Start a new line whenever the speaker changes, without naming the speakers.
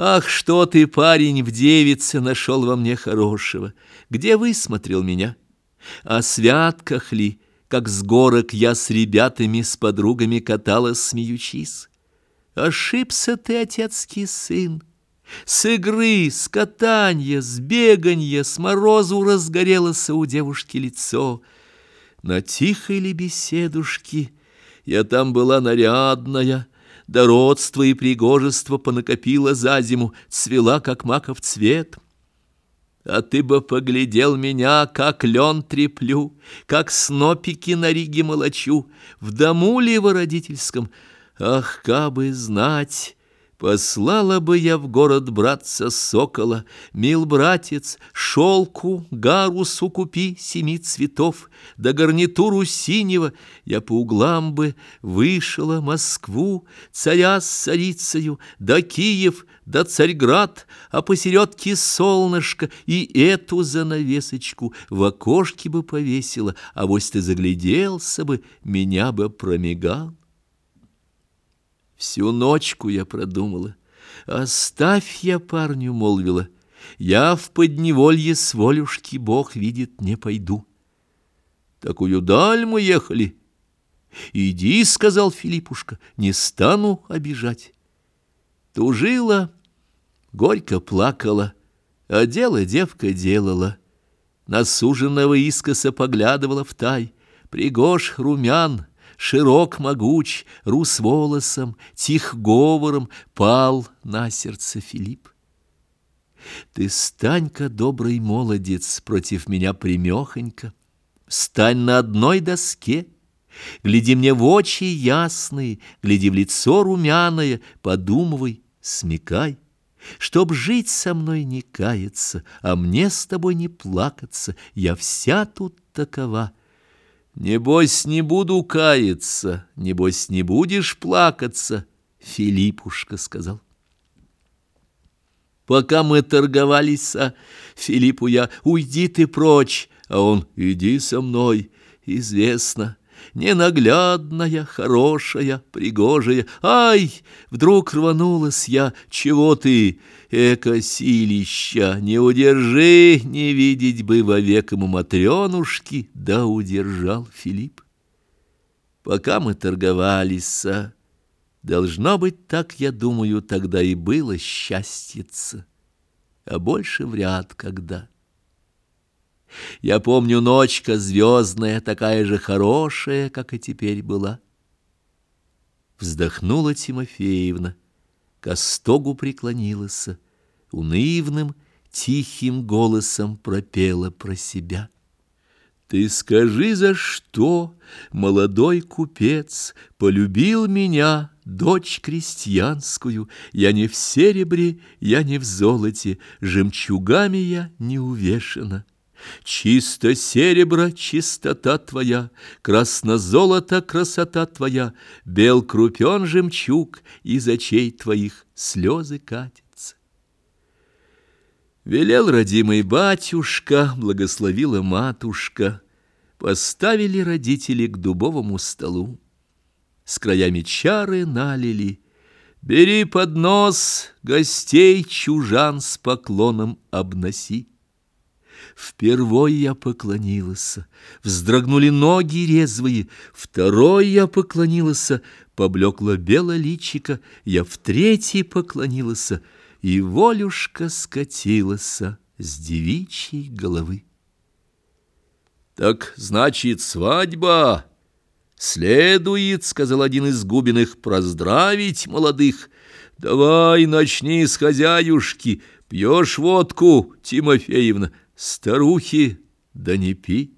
Ах, что ты, парень, в девице нашел во мне хорошего! Где высмотрел меня? О святках ли, как с горок я с ребятами, с подругами каталась, смеючись? Ошибся ты, отецкий сын! С игры, с катанья, с беганья, с морозу разгорелось у девушки лицо. На тихой ли беседушке я там была нарядная, да родство и пригожество понакопила за зиму, цвела, как маков цвет. А ты бы поглядел меня, как лен треплю, как снопики на риге молочу, в дому ли в родительском, ах, кабы знать... Послала бы я в город братца сокола, Мил братец, шелку, гарусу купи семи цветов, Да гарнитуру синего я по углам бы Вышла Москву, царя с царицею, Да Киев, да Царьград, А посередке солнышко, И эту занавесочку в окошке бы повесила, А вось ты загляделся бы, меня бы промигал. Всю ночку я продумала. Оставь я парню, молвила, я в подневолье с волюшки Бог видит не пойду. Такую даль мы ехали. Иди, сказал Филиппушка, не стану обижать. Тужила, горько плакала, а дело девка делала. Насуженного искоса поглядывала в тай, пригож румян, широк могуч, рус волосом, тих говором, пал на сердце Филипп. Ты стань-ка, добрый молодец, против меня примехонько, Стань на одной доске, гляди мне в очи ясные, Гляди в лицо румяное, подумывай, смекай. Чтоб жить со мной не каяться, а мне с тобой не плакаться, Я вся тут такова — Небось, не буду каяться, небось, не будешь плакаться, Филиппушка сказал. Пока мы торговались, а Филиппу я, уйди ты прочь, а он, иди со мной, известно, ненаглядная, хорошая, пригожая. Ай, вдруг рванулась я, чего ты, эко силища, не удержи, не видеть бы вовек ему матренушки, да удержал Филипп. Пока мы торговались, должно быть так, я думаю, тогда и было счастьица, а больше вряд когда. Я помню ночка звездная, такая же хорошая, как и теперь была. Вздохнула Тимофеевна к стогу преклонилась, унывным, тихим голосом пропела про себя. Ты скажи, за что, молодой купец, полюбил меня, дочь крестьянскую? Я не в серебре, я не в золоте, жемчугами я не увешана. Чисто серебро, чистота твоя, Красно-золото, красота твоя, Бел крупен жемчуг, из очей твоих слезы катятся. Велел родимый батюшка, благословила матушка, Поставили родители к дубовому столу. С краями чары налили, Бери под нос, гостей чужан с поклоном обноси. Впервой я поклонилась, вздрогнули ноги резвые, Второй я поклонилась, поблекло бело личико, Я в третий поклонилась, и волюшка скатилась с девичьей головы. «Так, значит, свадьба!» «Следует, — сказал один из Губиных, — проздравить молодых. Давай начни с хозяюшки, пьешь водку, Тимофеевна». Старухи, да не пи.